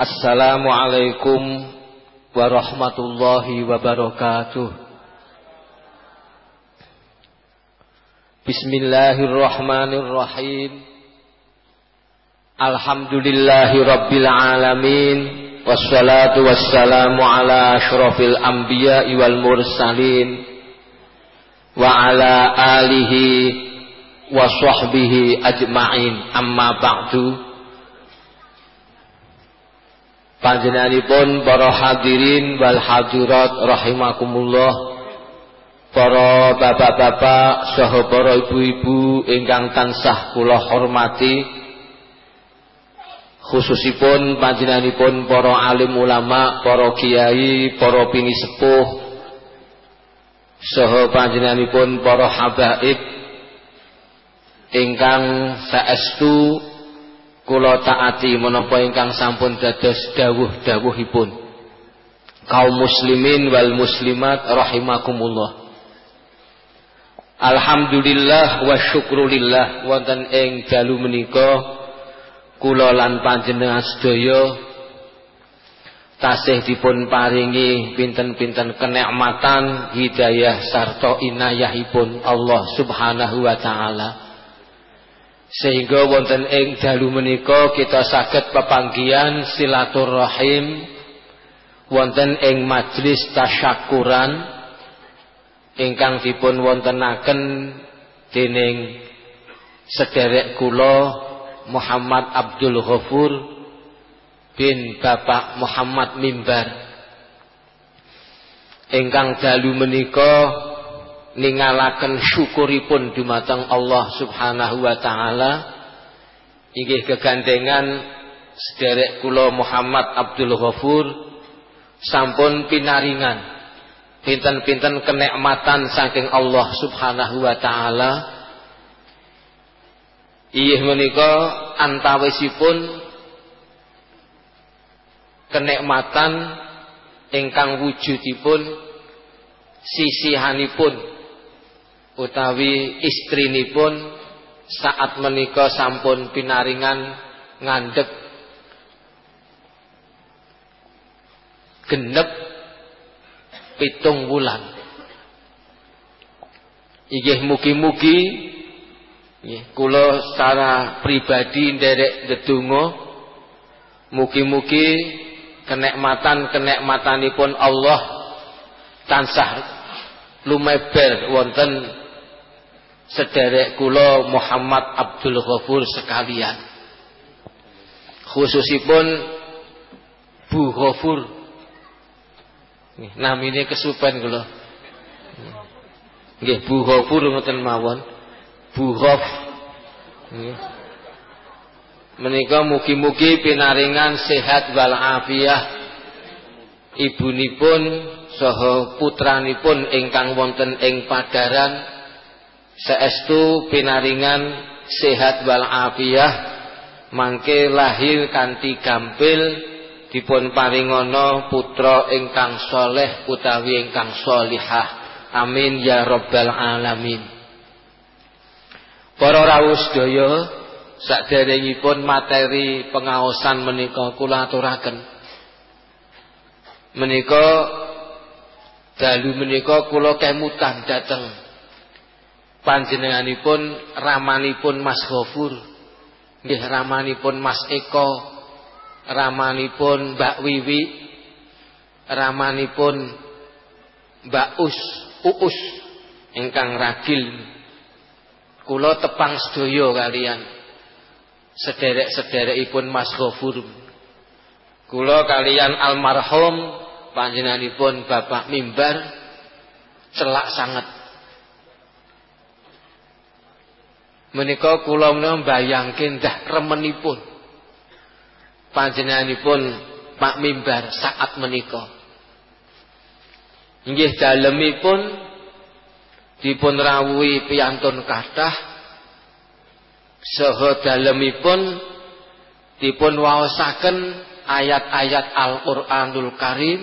Assalamualaikum warahmatullahi wabarakatuh. Bismillahirrahmanirrahim. Alhamdulillahi rabbil alamin. Wassalatu wassalamu ala ashrafil anbiya'i wal mursalin. Wa ala alihi wa sahbihi ajma'in. Amma ba'du. Panjenenganipun para hadirin wal hadirat rahimakumullah para bapak-bapak saha para ibu-ibu ingkang tansah kula hormati khususipun panjenenganipun para alim ulama, para kiai, para pini sepuh saha panjenenganipun para habaib ingkang saestu kula taati menapa ingkang sampun dados dawuh-dawuhipun. Kaum muslimin wal muslimat rahimakumullah. Alhamdulillah wa syukrulillah wonten ing dalu menika kula lan panjenengan sedaya tasih dipun paringi pinten-pinten kenikmatan hidayah sarta inayahipun Allah Subhanahu wa taala sehingga wonten ing dalu menika kita saged pepanggihan silaturahim wonten ing majlis tasyakuran ingkang dipun wontenaken dening sederek kula Muhammad Abdul Ghafur bin Bapak Muhammad Mimbar. Ingkang dalu menika ningalaken syukuripun dumateng Allah Subhanahu wa taala. Inggih kegandengan sederek kula Muhammad Abdul Ghafur sampun pinaringan pinten-pinten kenikmatan saking Allah Subhanahu wa taala. Iyih menika antawisipun kenikmatan ingkang wujudipun sisihanipun utawi istrinipun saat menika sampun pinaringan ngandhek genep pitung wulan. Inggih mugi-mugi nggih kula secara pribadi nderek ndedonga mugi-mugi kenikmatan-kenikmatanipun Allah tansah lumeber wonten sederek kula Muhammad Abdul Ghafur sekalian. Khususipun Bu Ghafur. Namine kesupen kula. Nggih Bu Ghafur ngoten mawon. Bu Ghaf. Menika mugi-mugi pinaringan sehat wal afiah ibunipun saha putranipun ingkang wonten ing padaran seestu pinaringan sehat wal afiyah mangke lahir kanthi gampil dipun paringono putra ingkang soleh utawi ingkang solihah. Amin ya rabbal alamin. Para rawuh sedaya saderengipun materi pengaosan menika kula aturaken. Menika dalu menika kula kemutan dateng panjenenganipun ramanipun Mas Ghafur nggih ramanipun Mas Eko ramanipun Mbak Wiwi ramanipun Mbak Us Uus ingkang ragil. Kula tepang sedaya kalian sederek-sederekipun Mas Ghafur. Kula kalian almarhum panjenenganipun Bapak Mimbar celak sangat menika kula menawa mbayangke ndah remenipun panjenenganipun Pak Mimbar saat menika. Inggih dalemipun dipun rawuhi piyantun kathah. Saha dalemipun dipun waosaken ayat-ayat Al-Qur'anul Karim.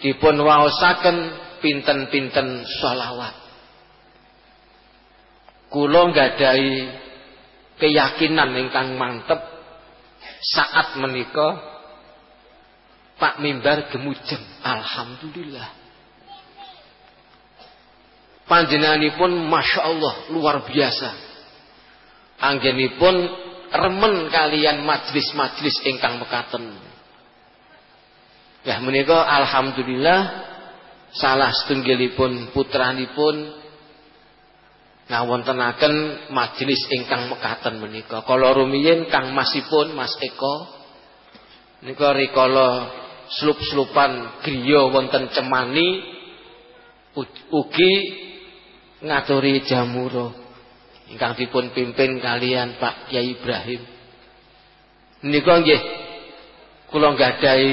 Dipun waosaken pinten-pinten sholawat kula nggadahi keyakinan ingkang mantep saat menika Pak mimbar gemujem. Alhamdulillah. Panjenenganipun Masya Allah luar biasa. Anggenipun remen kalian majlis-majlis ingkang mekaten. Ya menika alhamdulillah salah setunggalipun putranipun ngawontenaken majelis ingkang mekaten menika. Kala rumiyin Kang Masipun Mas Eko nika rikala slup-slupan griya wonten Cemani ugi ngaturi jamuro ingkang dipun pimpin kalian Pak Kiai Ibrahim. Menika nggih kula nggadahi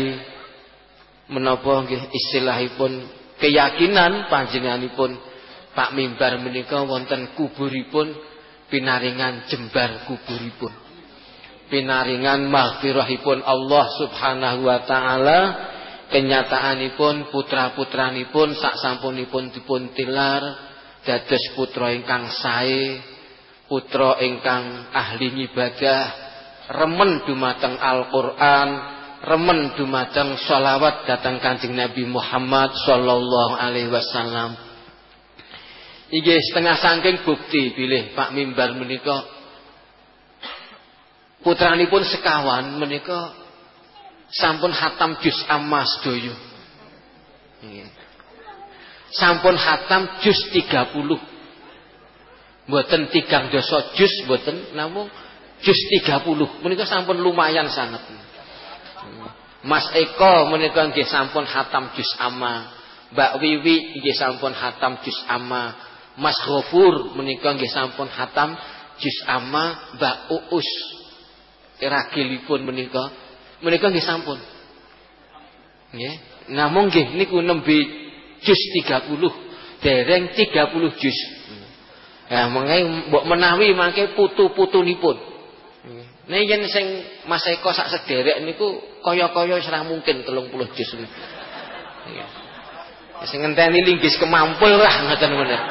menapa nggih istilahipun keyakinan panjenenganipun Pak mimbar menika wonten kuburipun pinaringan jembar kuburipun. Pinaringan maghfirahipun Allah Subhanahu wa taala kenyataanipun putra-putranipun sak sampunipun dipun tilar dados putra ingkang sae, putra ingkang ahli ibadah, remen dumateng Al-Qur'an, remen dumateng sholawat datang Kanjeng Nabi Muhammad sallallahu alaihi wasallam. Iki setengah sangking bukti pilih Pak Mimbar menika putranipun sekawan menika sampun hatam juz amma sedaya. Sampun hatam juz 30. Mboten tigang dosa juz mboten namung juz 30. Menika sampun lumayan sangat. Mas Eko menika nggih sampun hatam juz amma. Mbak Wiwi nggih sampun hatam juz amma. Mas Ghafur menika nggih sampun hatam juz amma Mbak Uus ragilipun menika menika nggih sampun nggih namung nggih niku nembe juz 30 dereng 30 juz Ya mengenai mbok menawi mangke putu-putunipun. Nek yen sing Mas Eko sak sederek niku kaya-kaya wis ra mungkin 30 juz. Nggih. Sing ngenteni linggis kemampul lah ngoten ngoten.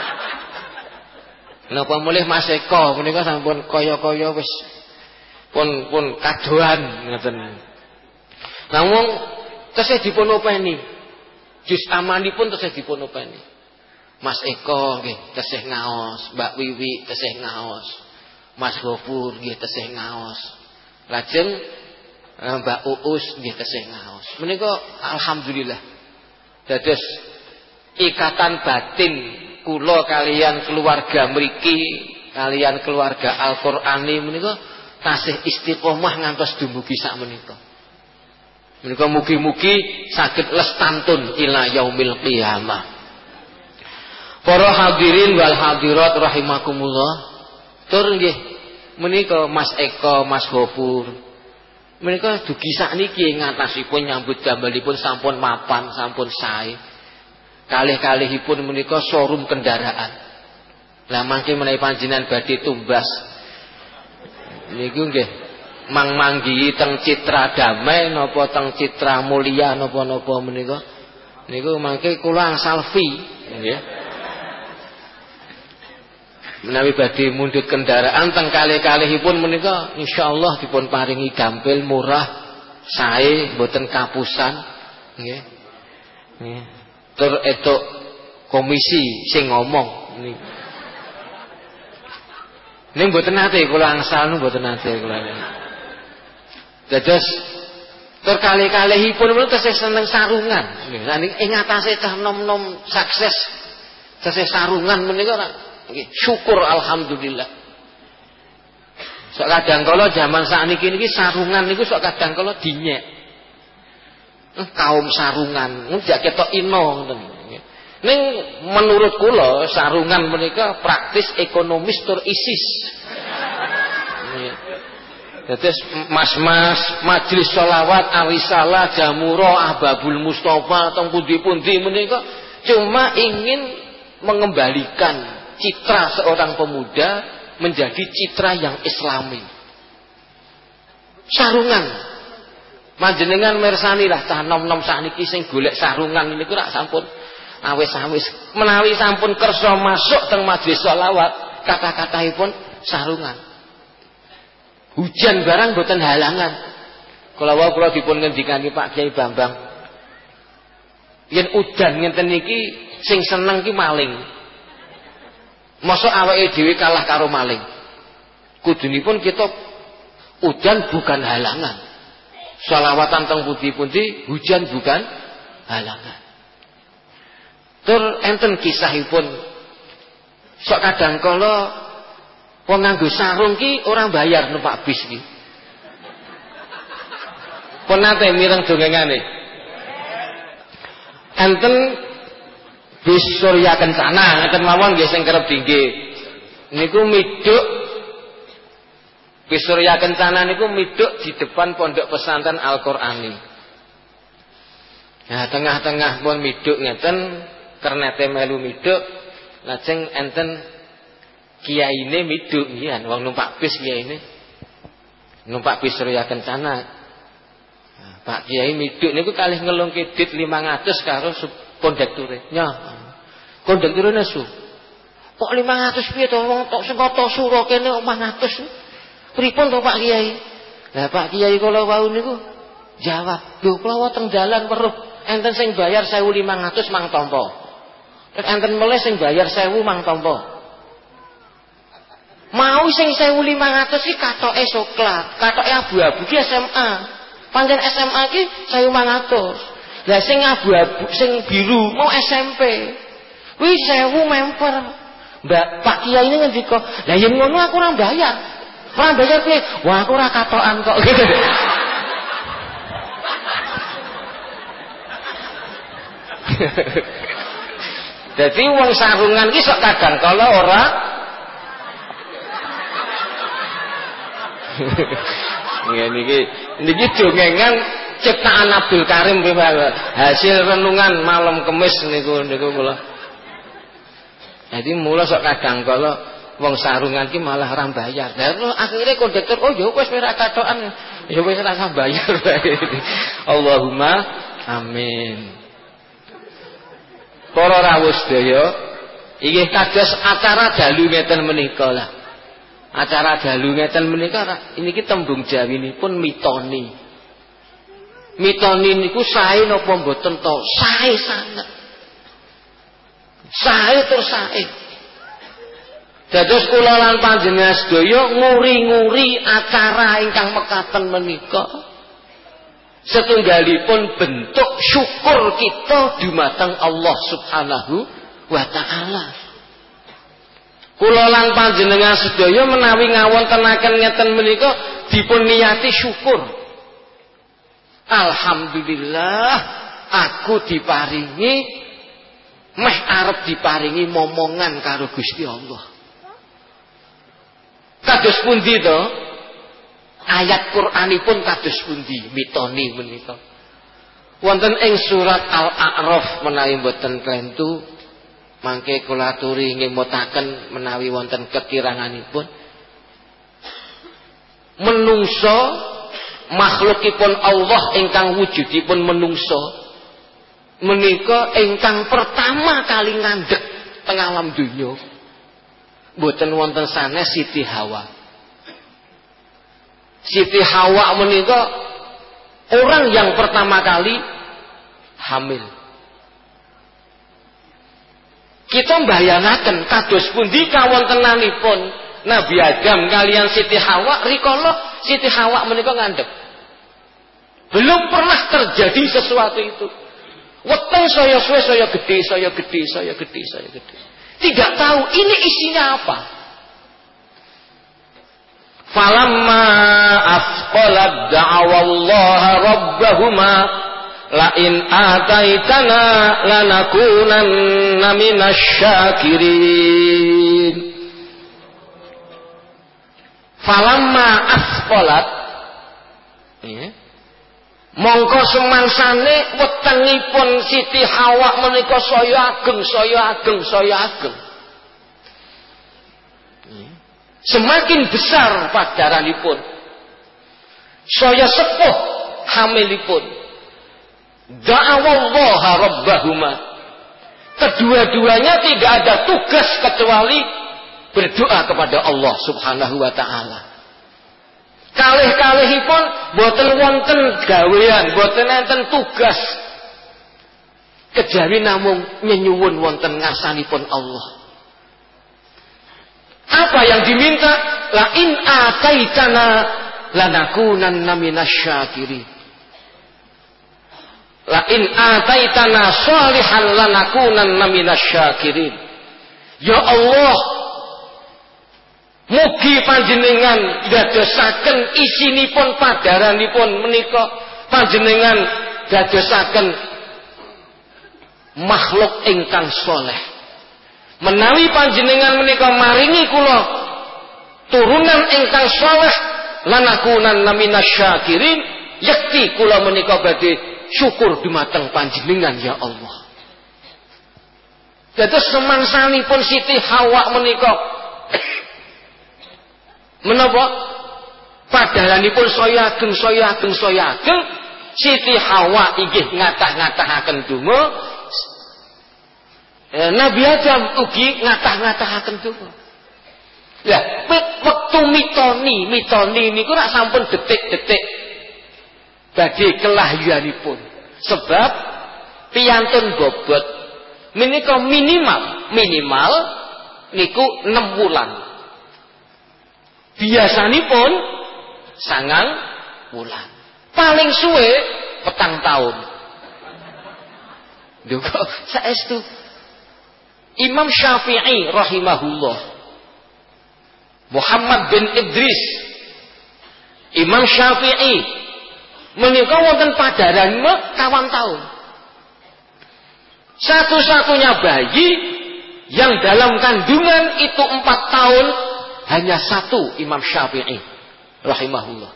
Napa mulih Mas Eko menika sampun kaya-kaya wis pun pun kadoan ngoten. Namung tesih dipun openi. Jus amanipun tesih dipun openi. Mas Eko nggih tesih ngaos, Mbak Wiwi tesih ngaos. Mas Gofur nggih tesih ngaos. Lajeng eh, Mbak Uus nggih tesih ngaos. Menika alhamdulillah. Dados ikatan batin kula kalian keluarga mriki kalian keluarga Al-Qur'ani menika tasih istiqomah ngantos dumugi sak menika. Menika mugi-mugi saged lestantun ila yaumil qiyamah. Para hadirin wal hadirat rahimakumullah. Tur nggih menika Mas Eko, Mas Gopur. Menika dugi sakniki ngatasipun nyambut damelipun sampun mapan, sampun sae kalih-kalihipun menika showroom kendaraan. Lah mangke menawi panjenengan badhe tumbas niku nggih mang-manggi teng Citra Damai napa teng Citra Mulia napa-napa menika niku mangke kula angsal fee nggih. Menawi badhe mundhut kendaraan teng kalih-kalihipun menika insyaallah dipun paringi gampil murah sae mboten kapusan nggih. Nggih tur komisi sing ngomong nih Ning mboten nate kula angsal nu mboten nate kula. Dados tur kali-kalihipun menika tesih seneng sarungan. Lah ing atase cah nom-nom sukses tesih sarungan menika nggih syukur alhamdulillah. Sok kadang kala zaman sakniki niki sarungan niku sok kadang kala dinyek. Eh, kaum sarungan. Njak ketok ino ning menurut kula sarungan menika praktis ekonomis tur isis. Dados mas-mas majelis sholawat awisalah jamuro ahbabul mustafa teng pundi-pundi menika cuma ingin mengembalikan citra seorang pemuda menjadi citra yang islami. Sarungan Manjenengan mersani lah cah nom-nom sakniki sing golek sarungan niku rak sampun awis-awis. Menawi sampun kersa masuk teng majelis selawat, kata-katahipun sarungan. Hujan barang boten halangan. Kula wau kula dipun ngendikani Pak Kiai Bambang. Yen udan ngenten iki sing seneng ki maling. Masa awake dhewe kalah karo maling. Kudunipun kita udan bukan halangan. Salawatan teng pundi-pundi hujan bukan halangan. Tur enten kisahipun sok kadang kala wong nganggo sarung ki orang bayar numpak bis ki. Pun nate mireng dongengane. Enten bis Surya Kencana ngeten mawon nggih sing kerep dingge. Niku miduk bis Surya Kencana niku miduk di depan pondok pesantren Al-Qur'ani. Nah, tengah-tengah pun miduk ngeten kernete melu miduk lajeng enten kiyaine miduk nggih wong numpak bis kiyaine. Numpak bis Surya Kencana Pak Kiai miduk niku kalih ngelungke dit 500 karo kondekture. Nya. Kondekture nesu. Kok 500 piye to wong tok sing kota suro kene 500. Pripun to Pak Kiai? Lah Pak Kiai kula wau niku jawab, "Lho kula teng dalan weruh enten sing bayar 1500 mang tampa." Nek enten meleh sing bayar 1000 mang tampa. Mau sing 1500 iki katoke soklat, katoke abu-abu ki SMA. Panjen SMA ki 1500. Lah sing abu-abu sing biru mau SMP. Kuwi 1000 member. Mbak Pak Kiai ini ngendika, "Lah yen ngono aku ora bayar." Ora bayar piye? Wah, aku ora katokan kok gitu. Jadi uang sarungan ki sok kadang kalau ora Ya niki niki dongengan ciptaan Abdul Karim hasil renungan malam kemis niku niku kula. Jadi mula sok kadang kalau wong sarungan ki malah ora bayar. Lah akhirnya kondektur oh ya wis ora katokan. Ya wis ora bayar. Allahumma amin. Para rawuh sedaya, inggih kados acara dalu ngeten menika lah acara dalu ngeten menika ini kita tembung pun mitoni mitoni niku sae napa mboten to sae sangat sae terus sae Dados kula lan panjenengan sedaya nguri-nguri acara ingkang mekaten menika setunggalipun bentuk syukur kita dumateng Allah Subhanahu wa taala. Kula lan panjenengan sedaya menawi ngawontenaken ngeten menika dipun niyati syukur. Alhamdulillah aku diparingi meh arep diparingi momongan karo Gusti Allah. Kados pundi to? Ayat Qur'anipun kados pundi mitoni menika. Wonten ing surat Al-A'raf menawi mboten klentu mangke kula aturi ngemutaken menawi wonten kekiranganipun menungso makhlukipun Allah ingkang wujudipun menungso menika ingkang pertama kali ngandhek teng alam donya mboten wonten sanes Siti Hawa Siti Hawa menika orang yang pertama kali hamil kita mbayangkan kados pundi kawontenanipun Nabi Adam kalian Siti Hawa rikala Siti Hawa menika ngandhep. Belum pernah terjadi sesuatu itu. Weteng saya suwe saya gede, saya gede, saya gede, saya gede. Tidak tahu ini isinya apa. Falamma asqalat da'awallaha rabbahuma lain ataitana lanakunanna minasyakirin falamma asqalat ya. Mongko semangsane wetengipun Siti Hawa menika saya ageng saya ageng saya ageng ya. semakin besar padaranipun saya sepuh hamilipun Da'awallaha rabbahuma. Kedua-duanya tidak ada tugas kecuali berdoa kepada Allah Subhanahu wa taala. Kalih-kalihipun boten wonten gawean, boten enten tugas. Kejawi namung nyenyuwun wonten ngasanipun Allah. Apa yang diminta? La in ataitana lanakunanna minasyakirin. La in ataitana salihan lanakunanna minasyakirin. Ya Allah, Mugi panjenengan dadosaken isinipun padaranipun menika panjenengan dadosaken makhluk ingkang soleh. Menawi panjenengan menika maringi kula turunan ingkang soleh lanakunan namina syakirin yakti kula menika badhe syukur dumateng panjenengan ya Allah. Dados semansanipun Siti Hawa menika Menapa? Padalanipun saya ageng saya ageng saya ageng Siti Hawa inggih ngatah-ngatahaken donga eh, Nabi Adam ugi ngatah-ngatahaken donga Lah, waktu mitoni, mitoni niku rak sampun detik-detik badhe kelahiranipun. Sebab piyantun bobot menika minimal, minimal niku 6 bulan pun sangang bulan. Paling suwe petang tahun. Duga saestu Imam Syafi'i rahimahullah Muhammad bin Idris Imam Syafi'i menika wonten padaran kawan tahun. Satu-satunya bayi yang dalam kandungan itu empat tahun hanya satu Imam Syafi'i rahimahullah.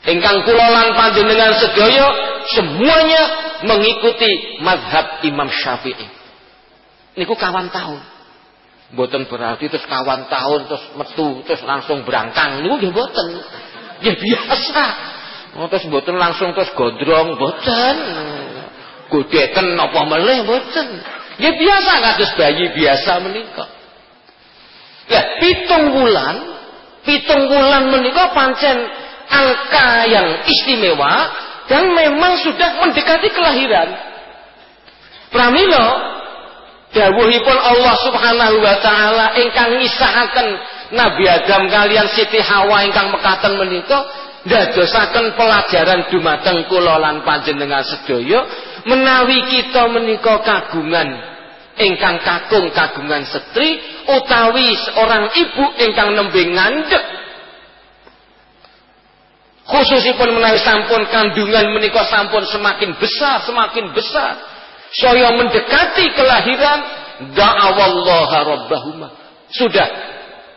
Ingkang kula lan panjenengan sedaya semuanya mengikuti mazhab Imam Syafi'i. Niku kawan tahun. Mboten berarti terus kawan tahun terus metu terus langsung berangkang niku nggih mboten. Ya biasa. Oh, terus mboten langsung terus gondrong mboten. Godeken napa meleh mboten. Ya biasa kados bayi biasa menika. Ya, pitung bulan, pitung bulan menikah pancen angka yang istimewa dan memang sudah mendekati kelahiran. Pramilo dawuhipun Allah Subhanahu wa taala ingkang ngisahaken Nabi Adam kalian Siti Hawa ingkang mekaten menika ndadosaken pelajaran dumateng kula lan panjenengan sedaya menawi kita menika kagungan ingkang kakung kagungan setri utawi seorang ibu ingkang nembe ngandhek. Khususipun menawi sampun kandungan menika sampun semakin besar semakin besar. Saya mendekati kelahiran da'awallaha rabbahuma. Sudah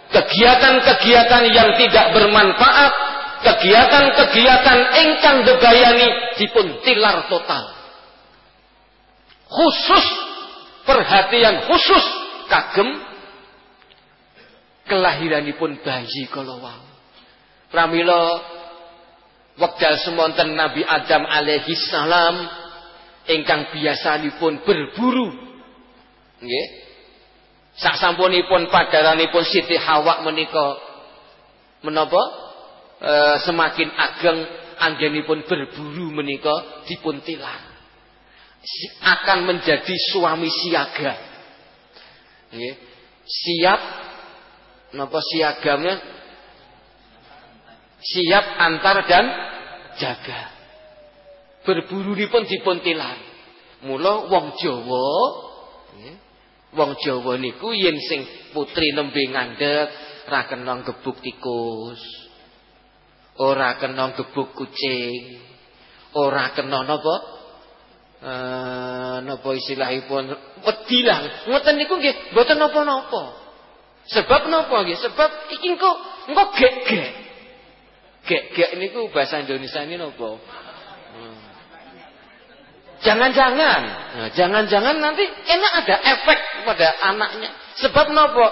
kegiatan-kegiatan yang tidak bermanfaat kegiatan-kegiatan ingkang bebayani dipun tilar total. Khusus perhatian khusus kagem kelahiranipun bayi kalau wau. Pramila wekdal semonten Nabi Adam alaihi salam ingkang biasanipun berburu. Nggih. Sak sampunipun padaranipun Siti Hawa menika menapa? E, semakin ageng anggenipun berburu menika dipun tilar akan menjadi suami siaga. Siap napa siagamnya? Siap antar dan jaga. Berburu pun dipun tilar. Mula wong Jawa wong Jawa niku yen sing putri nembe ngandhek ra kena gebuk tikus. Ora kena gebuk kucing. Ora kena napa? eh napa istilahipun wedi ngoten niku nggih mboten napa-napa sebab napa nggih sebab iki engko engko gek-gek gek-gek niku bahasa Indonesia ini napa hmm. Jangan-jangan, nah, jangan-jangan nanti enak ada efek pada anaknya. Sebab nopo?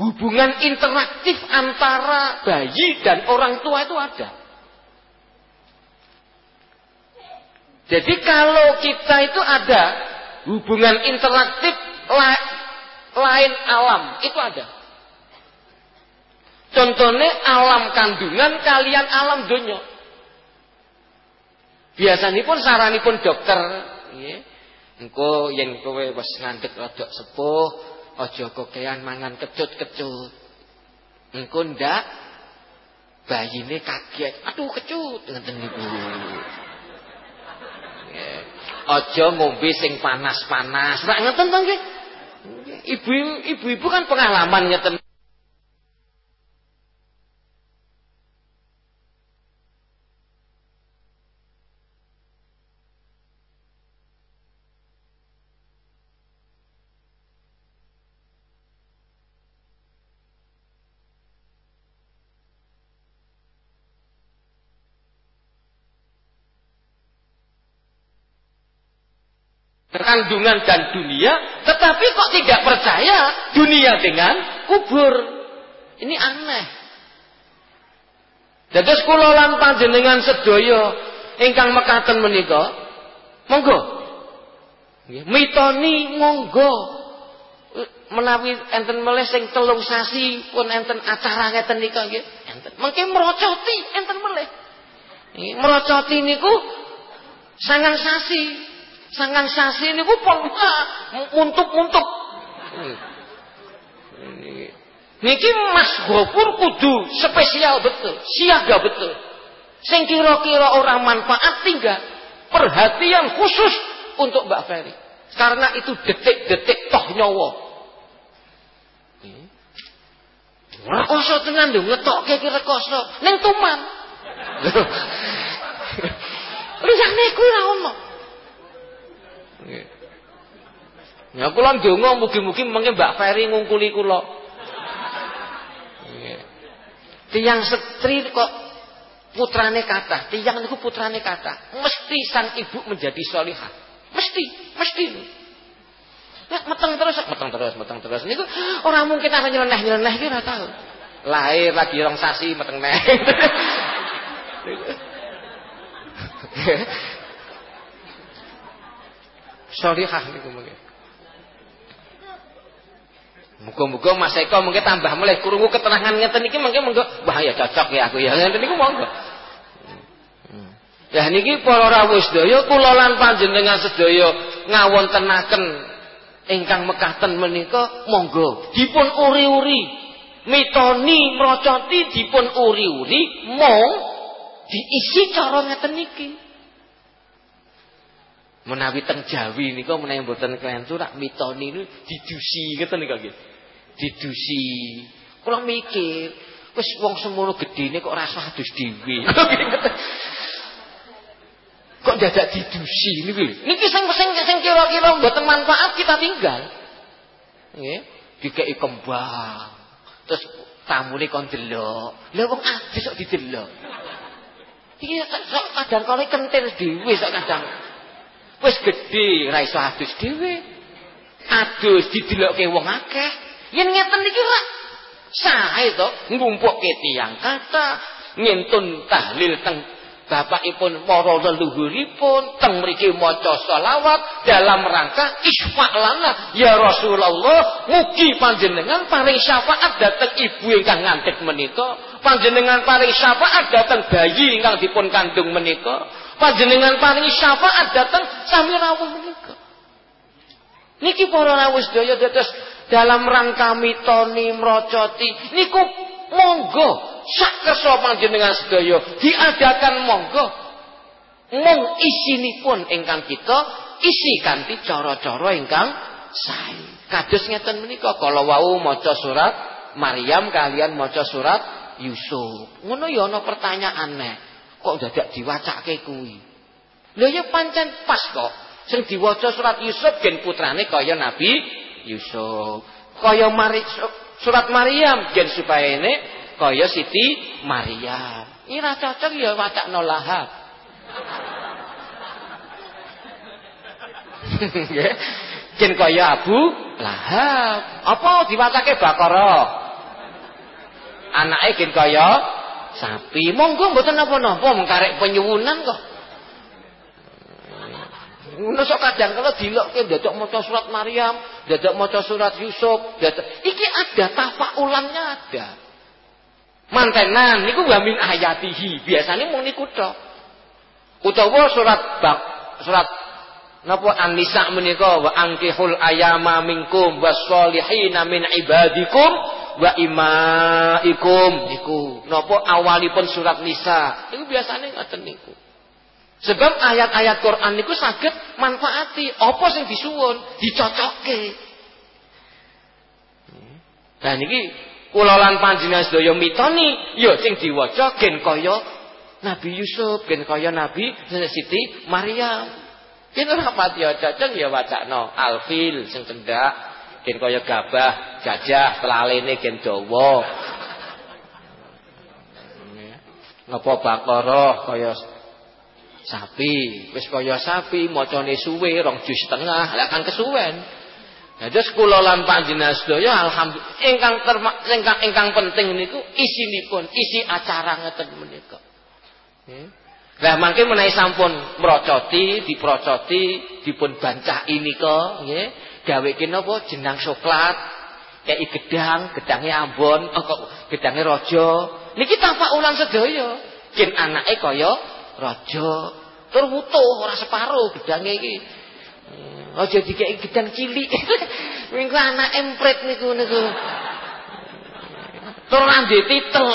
Hubungan interaktif antara bayi dan orang tua itu ada. Jadi kalau kita itu ada hubungan interaktif lain alam, itu ada. Contohnya alam kandungan kalian alam donya. Biasanya pun pun dokter. Engko yen kowe wis ngandhut rada sepuh, aja kokean mangan kecut-kecut. Engko ndak bayine kaget. Aduh kecut ngeten. Ya. Aja ngombe sing panas-panas. Rak ngeten to. Ibu ibu-ibu kan pengalaman ngeten. kandungan dan dunia, tetapi kok tidak percaya dunia dengan kubur. Ini aneh. Jadi sekolah lan panjenengan sedaya ingkang mekaten menika, monggo. Mitoni monggo. Menawi enten meleh sing telung sasi pun enten acara ngeten nika nggih. Enten. Mengke merocoti enten meleh. Merocoti niku sangang sasi Sangang sasi ini pun muntuk-muntuk. Niki Mas Gopur kudu spesial betul, siaga betul. Sing kira-kira orang manfaat tinggal perhatian khusus untuk Mbak Ferry. Karena itu detik-detik toh nyawa. Rekoso tenan lho ngetokke ki rekoso ning tuman. Liyane kuwi ora ono. Ya kula ndonga mugi-mugi mengke Mbak Ferry ngungkuli kula. Tiang setri kok putrane kata, tiang niku putrane kata, mesti sang ibu menjadi solihah. Mesti, mesti. Ya meteng terus, meteng terus, meteng terus. Niku orang mungkin apa nyeleneh-nyeleneh ki ora tahu. Lahir lagi rong sasi meteng neh. Solihah niku mungkin. Muga-muga Mas Eko mungkin tambah mulai kurungu ketenangan ngeten iki mungkin monggo bahaya cocok ya aku ya. Ngeten niku monggo. Ya niki para rawuh sedaya kula lan panjenengan sedaya ngawontenaken ingkang mekaten menika monggo dipun uri-uri mitoni mrocoti dipun uri-uri mong diisi cara ngeten niki. Menawi teng Jawi nika menawi mboten kelentu rak mitoni niku didusi ngeten nika nggih didusi. Kula mikir, wis wong semono gedene kok rasa adus dhewe. kok dadak didusi niku. Niki sing sing sing kira-kira mboten manfaat kita tinggal. Nggih, dikeki kembang. Terus tamune kon delok. Lah wong adus kok didelok. Iki sok kadang kala kentir dhewe sok kadang. Wis gedhe ra iso adus dhewe. Adus didelokke wong akeh. Yen ngeten iki ra sae to ngumpulke tiyang kata ngentun tahlil teng bapakipun para leluhuripun teng mriki maca selawat dalam rangka isfa lana ya Rasulullah mugi panjenengan paring syafaat dhateng ibu ingkang ngantik menika panjenengan paring syafaat dhateng bayi ingkang dipun kandung menika panjenengan paring syafaat dhateng sami rawuh menika. Niki para rawuh sedaya dados dalam rangka mitoni mrocoti niku monggo sak kersa panjenengan sedaya diadakan monggo. Mung isinipun ingkang kita isi kanthi cara-cara ingkang sae. Kados ngeten menika kala wau maca surat Maryam kalian maca surat Yusuf. Ngono ya ana pertanyaan nek kok dadak diwacake kuwi lha ya pancen pas kok sing diwaca surat Yusuf gen putrane kaya Nabi Yusuf. Kaya Mari, surat Maryam jen supaya ini kaya Siti Maryam. Ira cocok ya watak nolahab. jen kaya Abu Lahab. Apa diwacake Bakara? Anake gen kaya sapi. Monggo mboten napa-napa mengkarek penyuwunan kok. Ngono sok kadang kalau dilokke dadak maca surat Maryam, dadak maca surat Yusuf, dadak iki ada tafaulannya ada. Mantenan niku wa min ayatihi. Biasane mung niku tok. Utawa surat bak surat napa An-Nisa menika wa angkihul ayama minkum wasolihina min ibadikum wa imaikum. Niku napa awalipun surat Nisa. Niku biasane ngoten niku. Sebab ayat-ayat Quran niku saged manfaati. Apa sing disuwun? Dicocokke. Nah niki kula lan panjenengan sedaya mitoni ya sing diwaca gen kaya Nabi Yusuf, gen kaya Nabi Siti Maryam. Gen ora pati cocok ya wacana alfil sing cendak, gen kaya gabah, gajah, telalene gen dawa. Ngapa bakara kaya sapi, wis kaya sapi macane suwe rong jus setengah, lek kan kesuwen. Dados kula lan panjenengan sedaya alhamdulillah ingkang ingkang ingkang penting niku isinipun, isi acara ngeten menika. Lah mangke menawi sampun mrocoti, diprocoti, dipun bancaki nika nggih, gaweke napa jenang coklat, kei gedang, gedange Ambon, oh, kok gedange raja. Niki tampak ulang sedaya. Jen anake kaya raja. Tur wutuh ora separo gedange iki. Aja dikeki gedang cilik. Minggu anak empret niku niku. Tur ande titel.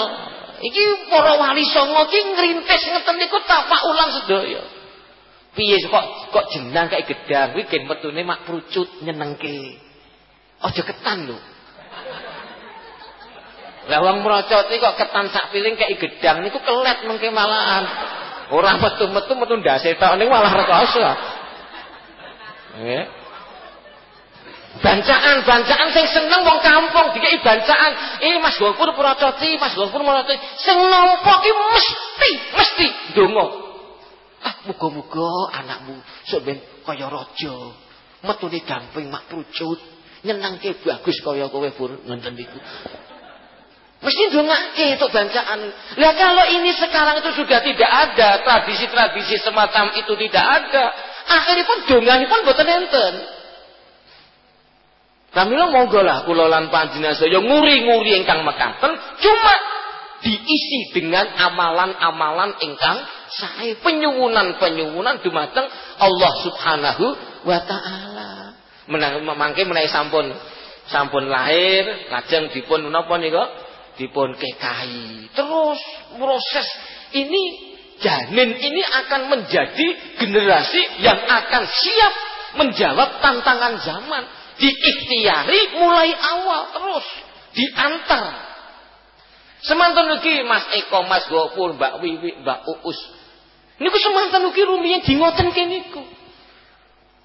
Iki para wali songo ki ngrintis ngeten niku tapak ulang sedaya. Piye kok kok jenang kayak gedang kuwi gen metune mak prucut nyenengke. Aja ketan lho. Lah wong mrocot kok ketan sak piling kayak gedang niku kelet mengke malahan. Ora metu-metu metu ndase tok niku malah rekoso. Eh. Bancaan-bancaan sing seneng wong kampung dikei bancaan. Eh Mas Gopur pracoti, Mas Gopur pracoti. Sing nampa ki mesti, mesti ndonga. Muga-muga anakmu ben kaya raja. Metune gamping mak prucut, nyenengke bagus kaya kowe Pur ngenten niku. Mesti ndongake untuk bancaan. Lah kalau ini sekarang itu sudah tidak ada, tradisi-tradisi semacam itu tidak ada, Akhirnya pun dongan pun boten enten. Pramila monggo lah kula lan panjenengan saya nguri-nguri ingkang mekaten cuma diisi dengan amalan-amalan ingkang sae penyuwunan-penyuwunan dumateng Allah Subhanahu wa taala. Menang mangke menawi sampun sampun lahir lajeng dipun menapa nika dipun kekahi. Terus proses ini janin ini akan menjadi generasi yang akan siap menjawab tantangan zaman. Diikhtiari mulai awal terus. Diantar. Semantan lagi Mas Eko, Mas Gopur, Mbak Wiwi, Mbak Uus. Niku semantan lagi rumiyin di ngoten niku.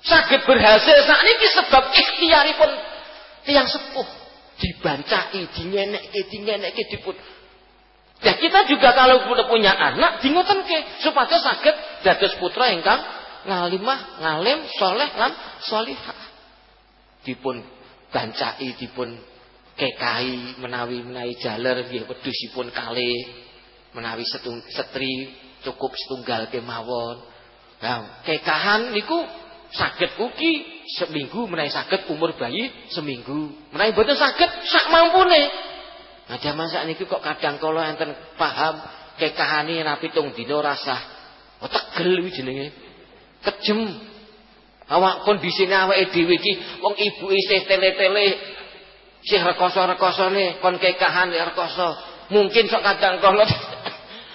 Sakit berhasil saat ini sebab pun tiang sepuh dibancai, dinyenek, dinyenek, diput Ya kita juga kalau sudah punya anak ke supaya sakit dados putra ingkang ngalimah, ngalim, soleh lan solihah. Dipun bancai, dipun kekai menawi menawi jaler nggih wedhusipun kalih menawi setung, setri cukup setunggal kemawon. Nah, kekahan niku sakit ugi seminggu menawi sakit umur bayi seminggu. Menawi boten sakit sak mampune. Nah zaman saat ini kok kadang kalau enten paham kekahani napi tung dino rasa. Oh tegel jenenge. Kejem. Awak kondisine awake dhewe iki wong ibu isih tele-tele sih rekoso-rekosone kon kekahan rekoso. Mungkin sok kadang kalau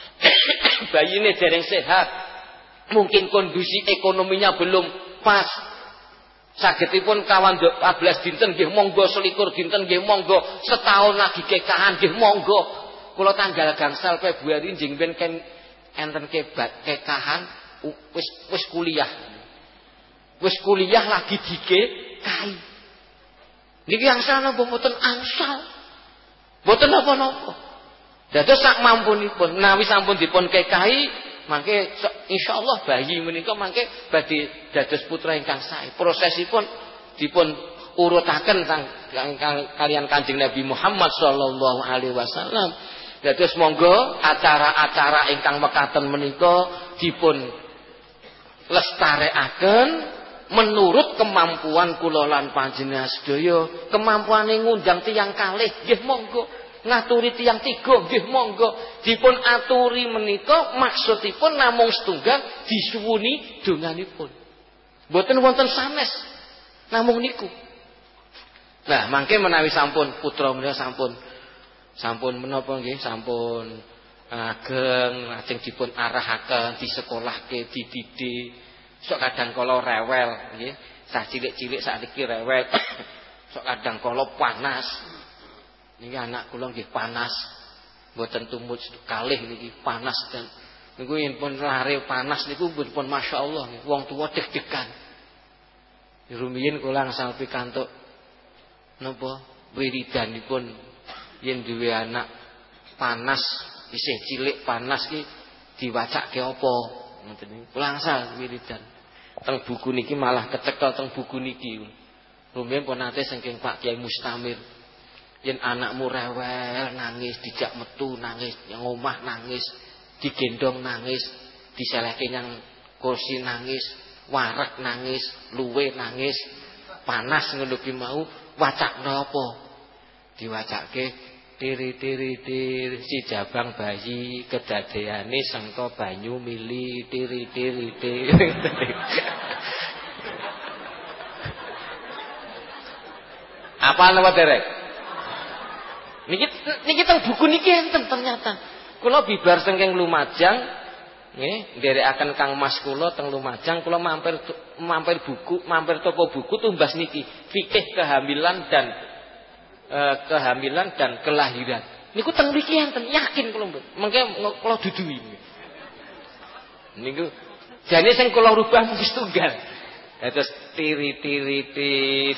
bayine dereng sehat. Mungkin kondisi ekonominya belum pas. Sagedipun kawan 14 dinten nggih monggo selikur dinten nggih monggo setahun lagi kekahan nggih monggo. Kula tanggal gangsal Februari njing ben ken enten kebat kekahan wis wis kuliah. Wis kuliah lagi dike kai. Niki angsal napa mboten angsal. Mboten napa-napa. Dados sak mampunipun menawi sampun dipun kekahi mangke insyaallah bayi menika mangke badhe dados putra ingkang sae. Prosesipun dipun urutaken kalian Kanjeng Nabi Muhammad sallallahu alaihi wasallam. Dados monggo acara-acara ingkang mekaten menika dipun lestarekaken menurut kemampuan kula lan panjenengan sedaya, kemampuane ngundang tiyang kalih nggih monggo. ngaturi tiang tiga nggih monggo. Dipun aturi menika maksudipun namung setunggal disuwuni donganipun. Mboten wonten sanes namung niku. Nah mangke menawi sampun putra menika sampun. Sampun menapa nggih? Sampun ageng lajeng dipun arahaken disekolahke dididik sok kadang kala rewel nggih sah cilik-cilik sakniki rewel sok kadang kala panas Niki anak kula nggih panas. Mboten tumut kalih niki panas dan niku yen pun lare panas niku pun masyaallah wong tuwa deg-degan. Rumiyin kula angsal pikantuk napa wiridanipun yen duwe anak panas isih cilik panas ki diwacake apa ngoten niku. Kula wiridan. Teng buku niki malah kecekel teng buku niki. Rumiyin pun nate saking Pak Kiai Mustamir yen anakmu rewel nangis dijak metu nangis yang omah nangis digendong nangis diselehke yang kursi nangis warak nangis luwe nangis panas ngono mau wacakno apa diwacake tiri tiri tiri si jabang bayi kedadeane sengko banyu mili tiri tiri tiri apa nama derek? Niki niki teng buku niki enten ternyata. Kula bibar saking Lumajang nggih nderekaken Kang Mas kula teng Lumajang kula mampir mampir buku, mampir toko buku tumbas niki. Fikih kehamilan dan e, kehamilan dan kelahiran. Niku teng mriki enten yakin kula mengke kula duduhi. Niku jane sing kula rubah mung tunggal. Terus tiri-tiri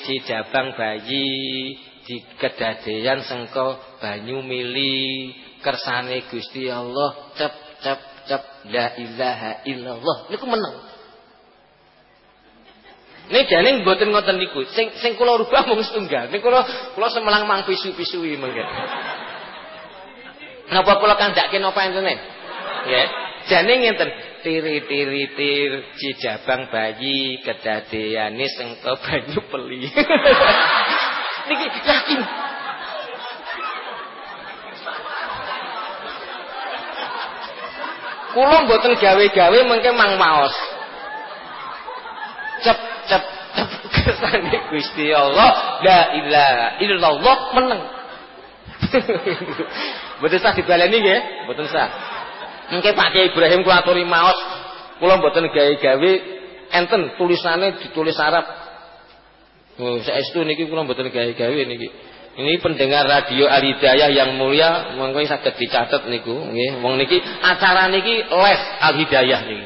di jabang bayi di kedadean sengko banyu mili kersane Gusti Allah cep cep cep la ilaha illallah niku meneng Ini jane mboten ngoten niku. Sing sing kula rubah mung setunggal. Niku semelang mang pisu-pisui mengke. Napa kula kandhake napa entene? Ya. Jane ngenten tiri tiri tir cijabang bayi kedadeane sengko banyu peli. niki yakin. Kula mboten gawe-gawe mengke mang maos. Cep cep cep kersane Gusti Allah, la ilaha illallah meneng. Mboten sah dibaleni nggih, mboten sah. Mengke Pak Kiai Ibrahim kula aturi maos, kula mboten gawe-gawe enten tulisane ditulis Arab Oh, saestu niki kula mboten gawe-gawe niki. Ini pendengar radio Al-Hidayah yang mulia monggo saged dicatat niku nggih. Wong niki acara niki les Al-Hidayah niki.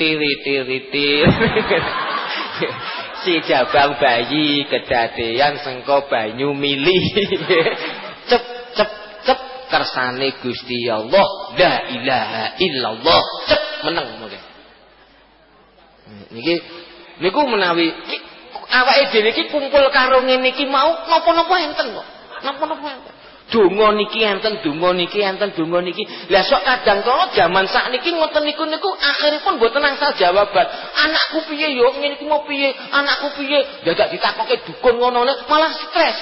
Tiri tiri tir. si jabang bayi kedadean sengko banyu milih. cep cep cep kersane Gusti Allah la ilaha illallah cep meneng monggo. Niki niku menawi awake dhewe iki kumpul karo ngene iki mau napa-napa enten kok. Napa-napa enten. Donga niki enten, donga niki enten, donga niki. Lah sok kadang kala jaman sakniki ngoten niku niku akhiripun mboten angsal jawaban. Anakku piye yo ngene iki mau piye? Anakku piye? Dadak ditakoke dukun ngono malah stres.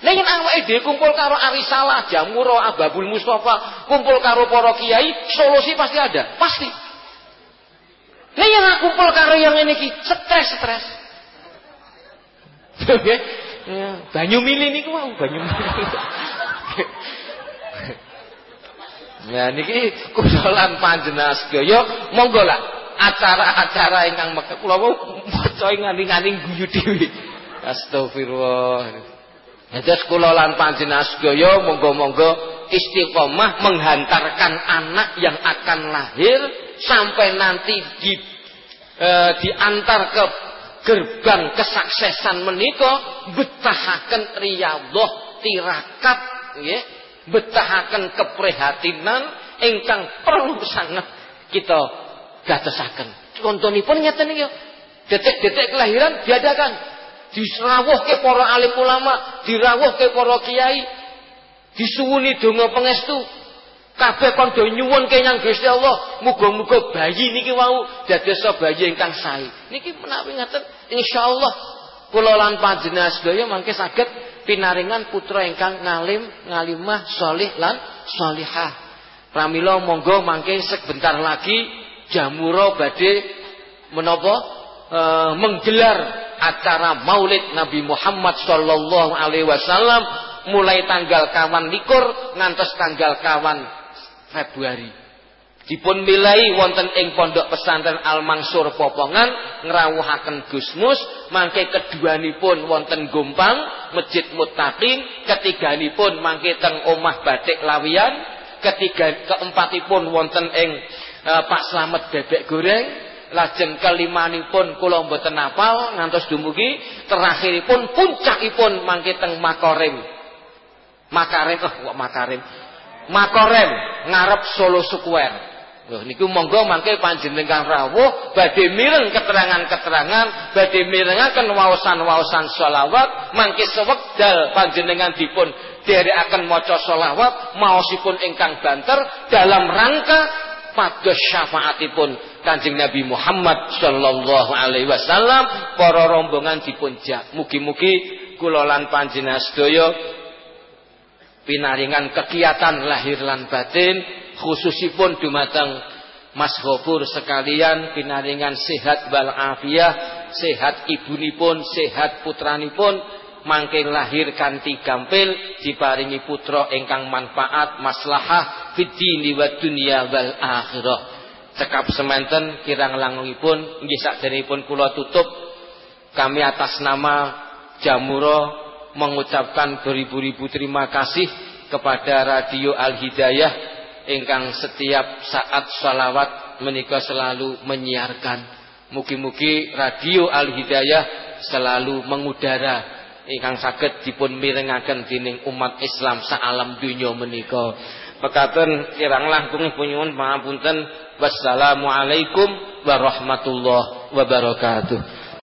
Lah yen awake dhewe kumpul karo Arisalah, Jamuro, Ababul Mustafa, kumpul karo para kiai, solusi pasti ada, pasti. Lah yen kumpul karo yang ngene iki, stres-stres. Ya, banyu mili niku mau banyu mili. Ya niki kusolan panjenengan sedaya monggo lah acara-acara ingkang mekar kula maca nganti-nganti guyu dhewe. Astagfirullah. Terus kula lan panjenengan sedaya monggo-monggo istiqomah menghantarkan anak yang akan lahir sampai nanti di e, diantar ke gerbang kesuksesan menika betahaken riyadhah tirakat nggih betahaken keprihatinan ingkang perlu sangat kita gatosaken contonipun ngeten niki detik-detik kelahiran diadakan ke para alim ulama ke para kiai disuwuni donga pengestu kabeh kon do nyuwun kenyang Gusti Allah muga-muga bayi niki wau dados bayi ingkang sae. Niki menawi ngaten insyaallah kula lan panjenengan sedaya mangke pinaringan putra ingkang ngalim, ngalimah, salih lan salihah. Pramila monggo mangke sebentar lagi jamura badhe menapa e, menggelar acara Maulid Nabi Muhammad sallallahu alaihi wasallam mulai tanggal kawan likur ngantos tanggal kawan Februari. Dipun milai wonten ing pondok pesantren Al Mansur Popongan ngrawuhaken Gusmus mangke keduanipun wonten Gompang Masjid Muttaqin ketiganipun mangke teng omah Batik Lawian ketiga keempatipun wonten ing uh, Pak Slamet Bebek Goreng lajeng kelimanipun kula mboten apal ngantos dumugi terakhiripun puncakipun mangke teng Makorem. Makarem oh kok Makarem? Makorem ngarep Solo Square Loh niku monggo mangke panjenengan rawuh badhe mireng keterangan-keterangan, badhe mirengaken waosan-waosan selawat, mangke sewekdal panjenengan dipun dherekaken maca selawat maosipun ingkang banter dalam rangka pados syafaatipun Kanjeng Nabi Muhammad sallallahu alaihi wasallam para rombongan dipun jak. Mugi-mugi kula lan panjenengan sedaya pinaringan kegiatan lahir lan batin khususipun dumateng Mas Gofur sekalian pinaringan sehat wal afiah, sehat ibunipun, sehat putranipun, mangke lahir kanthi gampil diparingi putra ingkang manfaat maslahah fid dini wa dunya wal akhirah. Cekap semanten kirang langungipun nggih sakderengipun kula tutup kami atas nama Jamuro mengucapkan beribu-ribu terima kasih kepada Radio Al Hidayah ingkang setiap saat salawat menika selalu menyiarkan. Mugi-mugi radio Al Hidayah selalu mengudara ingkang saged dipun mirengaken dening umat Islam saalam dunya menika. Pekaten kirang langkung punyuwun pangapunten. Wassalamualaikum warahmatullahi wabarakatuh.